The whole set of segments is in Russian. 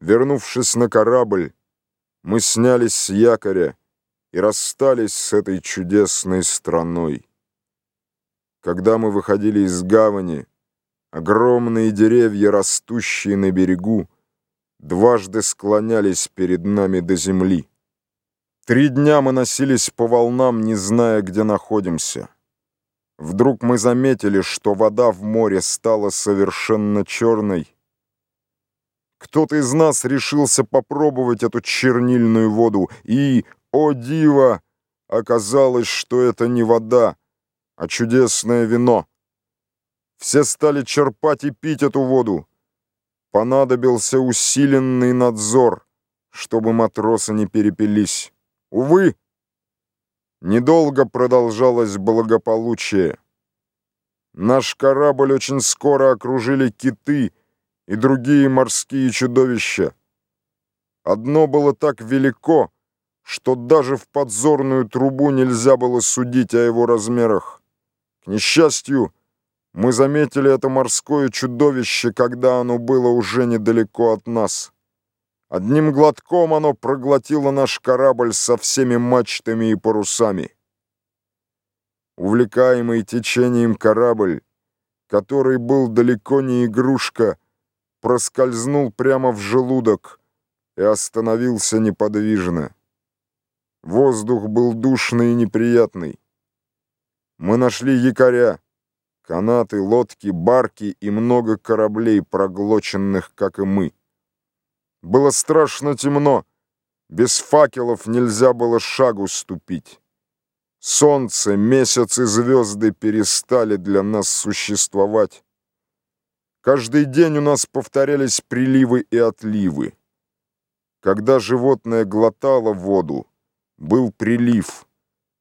Вернувшись на корабль, мы снялись с якоря и расстались с этой чудесной страной. Когда мы выходили из гавани, огромные деревья, растущие на берегу, дважды склонялись перед нами до земли. Три дня мы носились по волнам, не зная, где находимся. Вдруг мы заметили, что вода в море стала совершенно черной. Кто-то из нас решился попробовать эту чернильную воду, и, о диво, оказалось, что это не вода, а чудесное вино. Все стали черпать и пить эту воду. Понадобился усиленный надзор, чтобы матросы не перепились. Увы, недолго продолжалось благополучие. Наш корабль очень скоро окружили киты и другие морские чудовища. Одно было так велико, что даже в подзорную трубу нельзя было судить о его размерах. К несчастью, мы заметили это морское чудовище, когда оно было уже недалеко от нас. Одним глотком оно проглотило наш корабль со всеми мачтами и парусами. Увлекаемый течением корабль, который был далеко не игрушка, проскользнул прямо в желудок и остановился неподвижно. Воздух был душный и неприятный. Мы нашли якоря, канаты, лодки, барки и много кораблей, проглоченных, как и мы. Было страшно темно. Без факелов нельзя было шагу ступить. Солнце, месяц и звезды перестали для нас существовать. Каждый день у нас повторялись приливы и отливы. Когда животное глотало воду, был прилив,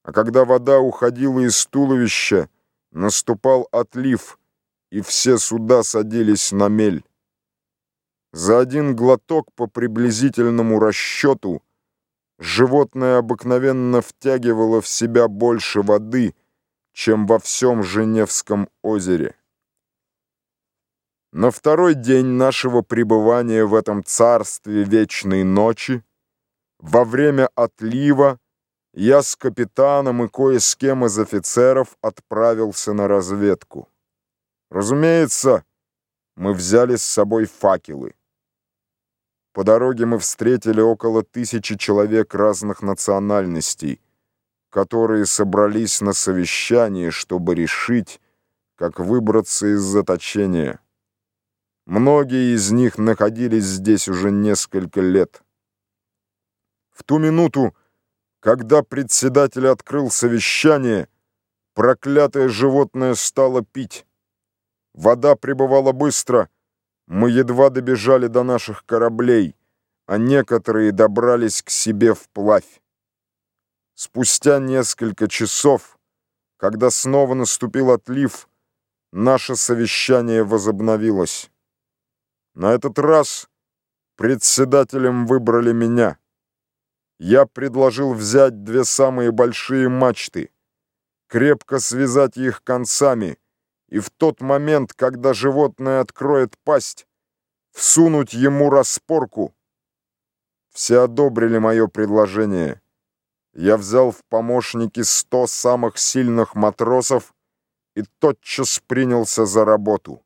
а когда вода уходила из туловища, наступал отлив, и все суда садились на мель. За один глоток по приблизительному расчету животное обыкновенно втягивало в себя больше воды, чем во всем Женевском озере. На второй день нашего пребывания в этом царстве вечной ночи, во время отлива, я с капитаном и кое с кем из офицеров отправился на разведку. Разумеется, мы взяли с собой факелы. По дороге мы встретили около тысячи человек разных национальностей, которые собрались на совещании, чтобы решить, как выбраться из заточения. Многие из них находились здесь уже несколько лет. В ту минуту, когда председатель открыл совещание, проклятое животное стало пить. Вода прибывала быстро, мы едва добежали до наших кораблей, а некоторые добрались к себе вплавь. Спустя несколько часов, когда снова наступил отлив, наше совещание возобновилось. На этот раз председателем выбрали меня. Я предложил взять две самые большие мачты, крепко связать их концами и в тот момент, когда животное откроет пасть, всунуть ему распорку. Все одобрили мое предложение. Я взял в помощники сто самых сильных матросов и тотчас принялся за работу.